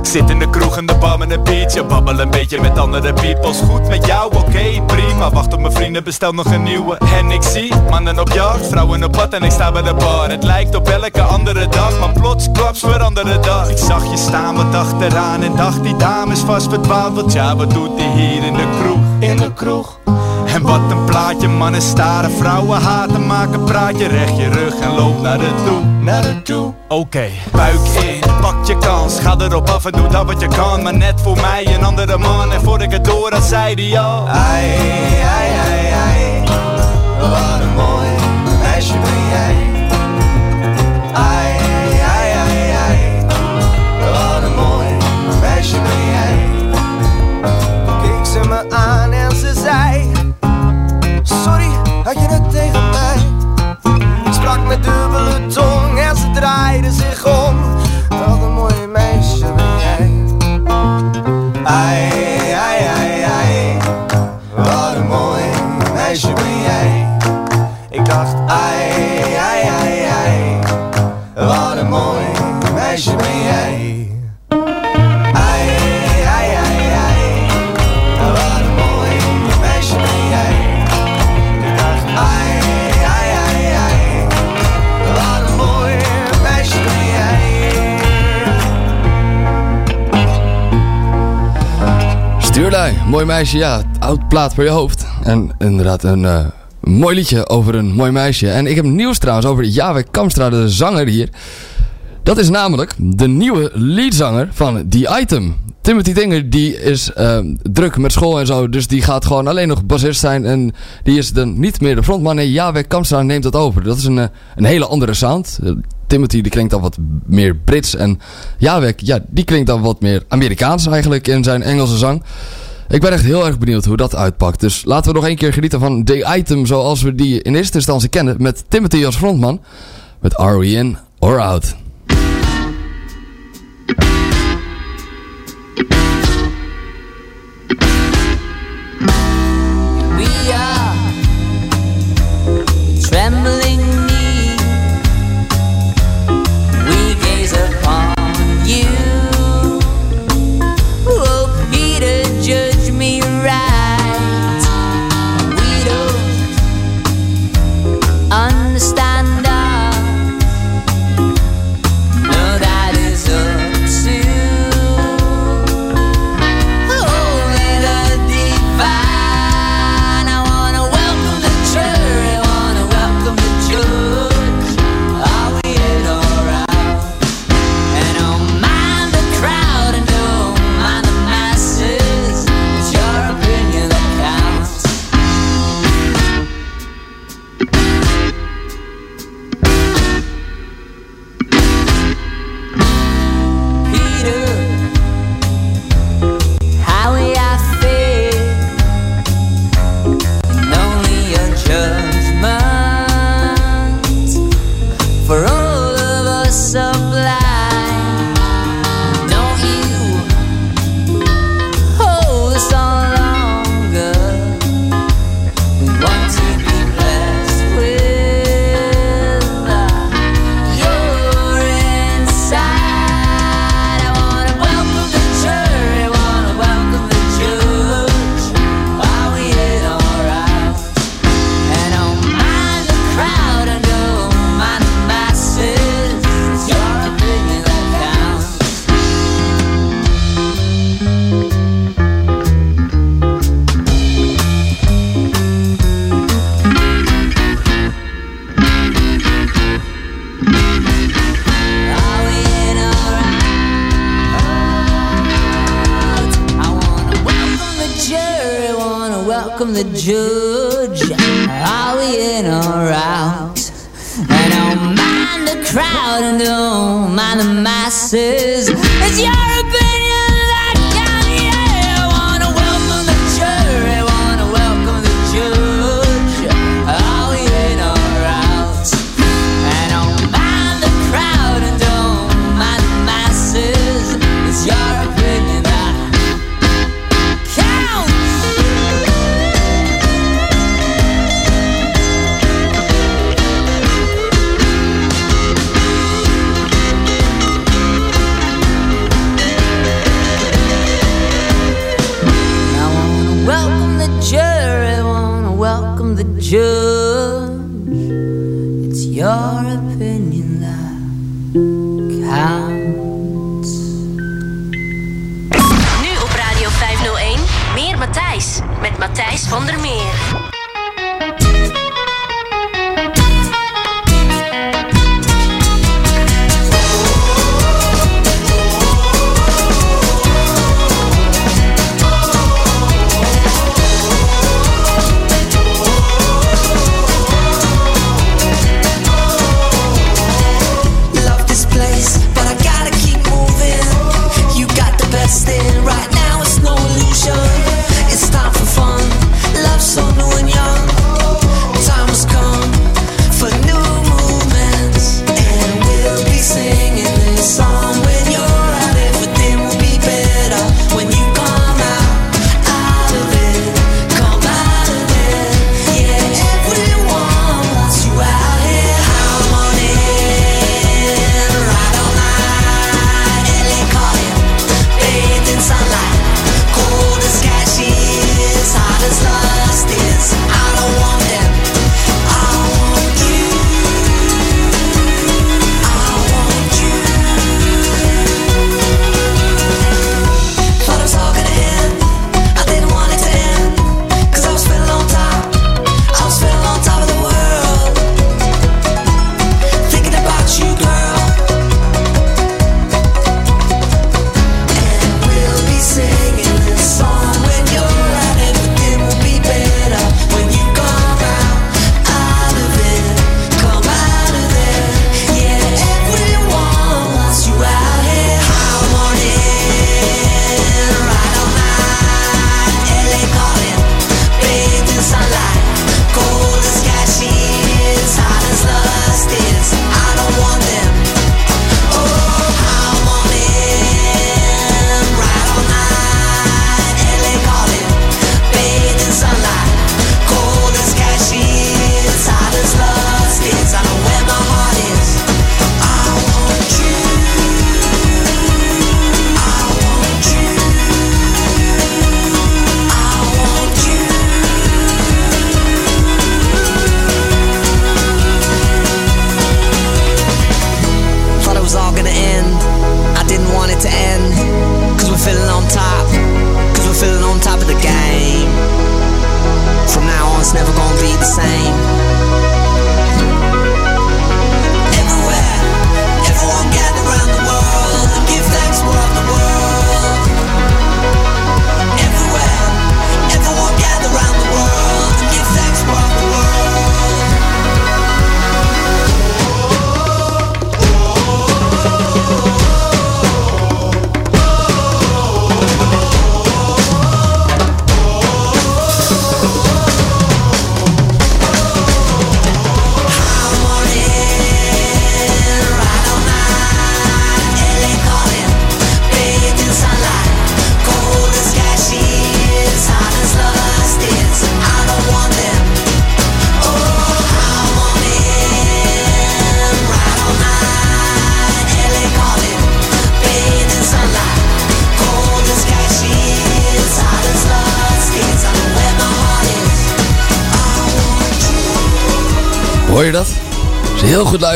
Zit in de kroeg in de bar met een biertje. Babbel een beetje met andere peoples. Goed met jou, oké, prima. Wacht op mijn vrienden, bestel nog een nieuwe. En ik zie mannen op jacht, vrouwen op pad En ik sta bij de bar. Het lijkt op elke andere dag Maar plots klaps veranderde dag. Ik zag je staan wat achteraan En dacht die dame is vast verdwaald Want ja, wat doet die hier in de kroeg? In de kroeg en wat een plaatje, mannen staren, vrouwen haten, maak een praatje. Recht je rug en loop naar de toe, naar de toe. Oké, buik in, pak je kans, ga erop af en doe dat wat je kan. Maar net voor mij een andere man en voordat ik het door had, zei die al. Ai, ai, ai, ai, wat een mooi meisje ben jij. Met dubbele tong en ze draaide zich om Mooi meisje, ja, oud plaat voor je hoofd. En inderdaad een eh, mooi liedje over een mooi meisje. En ik heb nieuws trouwens over Jawek Kamstra, de zanger hier. Dat is namelijk de nieuwe leadzanger van The Item. Timothy Dinger die is eh, druk met school en zo, dus die gaat gewoon alleen nog bassist zijn. En die is dan niet meer de frontman. Nee, Jawek Kamstra neemt dat over. Dat is een, eh, een hele andere sound. Timothy die klinkt dan wat meer Brits. En Jawek, ja, die klinkt dan wat meer Amerikaans eigenlijk in zijn Engelse zang. Ik ben echt heel erg benieuwd hoe dat uitpakt. Dus laten we nog één keer genieten van The Item zoals we die in eerste instantie kennen. Met Timothy als frontman. Met Are We In or Out? We are trembling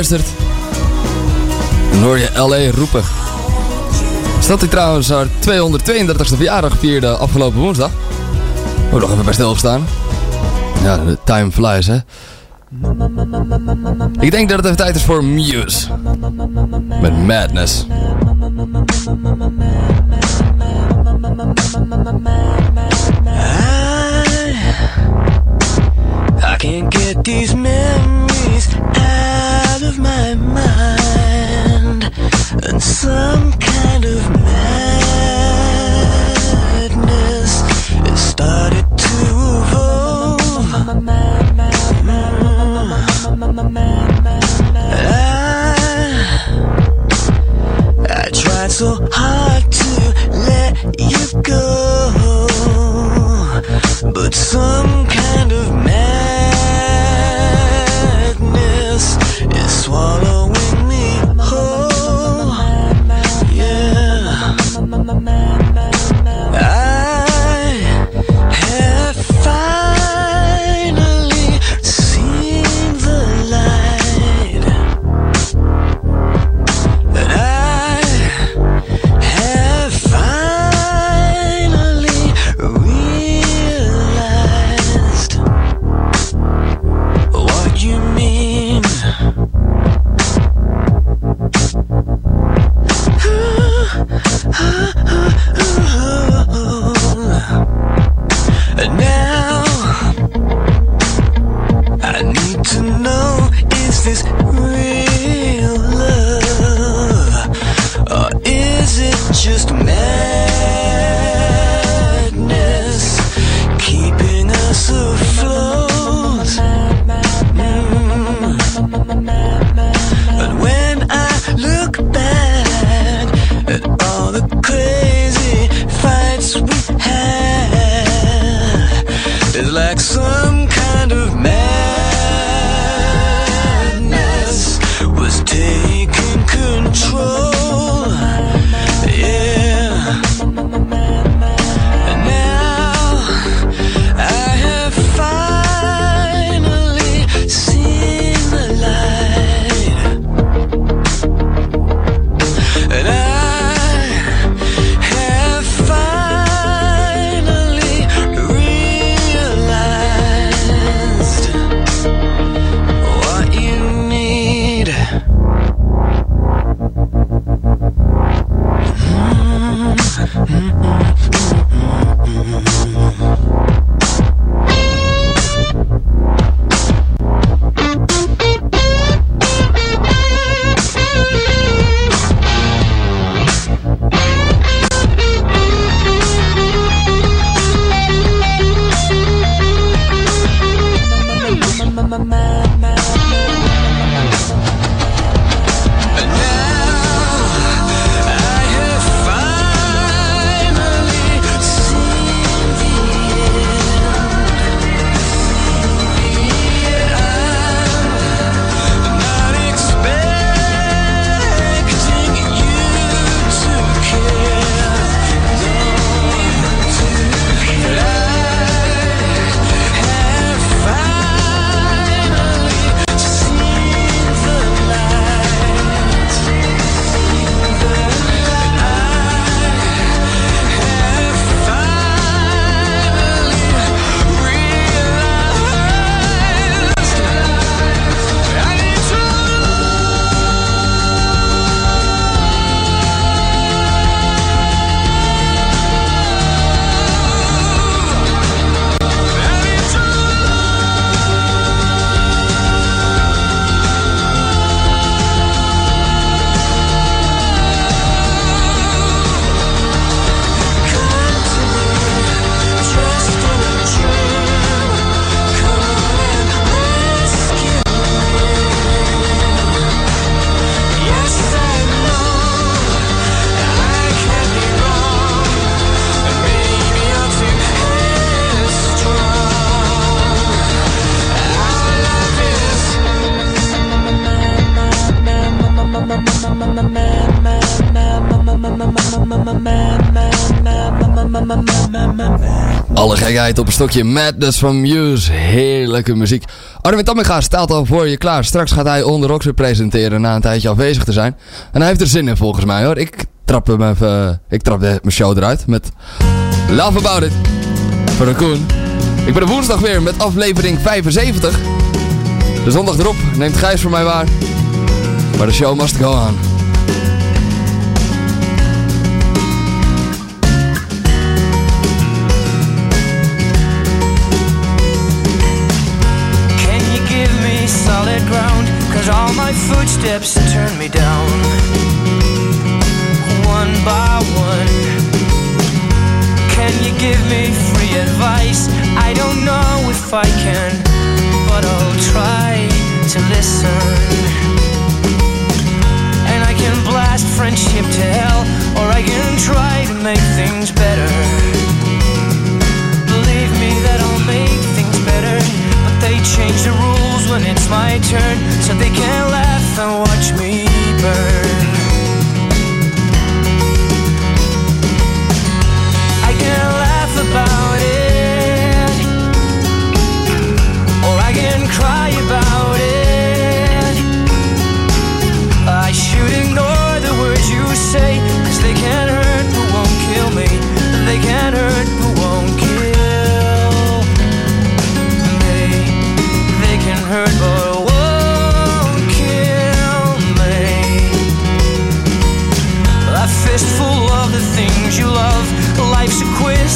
dan hoor je L.A. roepen. Stad trouwens haar 232 e verjaardag vierde afgelopen woensdag. Moet nog even bij stilstaan. Ja, de time flies, hè. Ik denk dat het even tijd is voor Muse. Met Madness. Alle gekheid op een stokje Madness van Muse. Heerlijke muziek. Armin Tamminga staat al voor je klaar. Straks gaat hij onder weer presenteren na een tijdje afwezig te zijn. En hij heeft er zin in volgens mij hoor. Ik trap hem even... Ik trap mijn show eruit met Love About It. Een Koen. Ik ben er woensdag weer met aflevering 75. De zondag erop neemt Gijs voor mij waar. Maar de show must go on. Footsteps turn me down. One by one. Can you give me free advice? I don't know if I can, but I'll try to listen. And I can blast friendship to hell, or I can try to make things better. They change the rules when it's my turn, so they can laugh and watch me burn. I can laugh about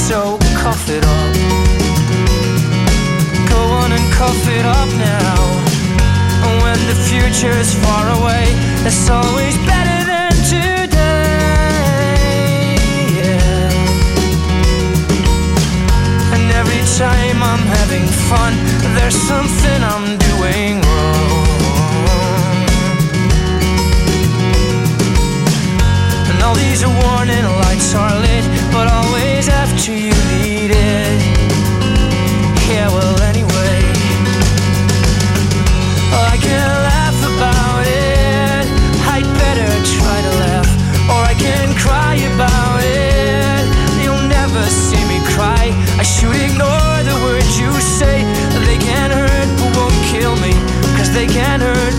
so cough it up. Go on and cough it up now. And when the future is far away, it's always better than today. Yeah. And every time I'm having fun, there's something I'm doing wrong. And all these warning lights are lit you need it? Yeah, well, anyway, I can laugh about it. I'd better try to laugh, or I can cry about it. You'll never see me cry. I should ignore the words you say. They can hurt, but won't kill they can hurt.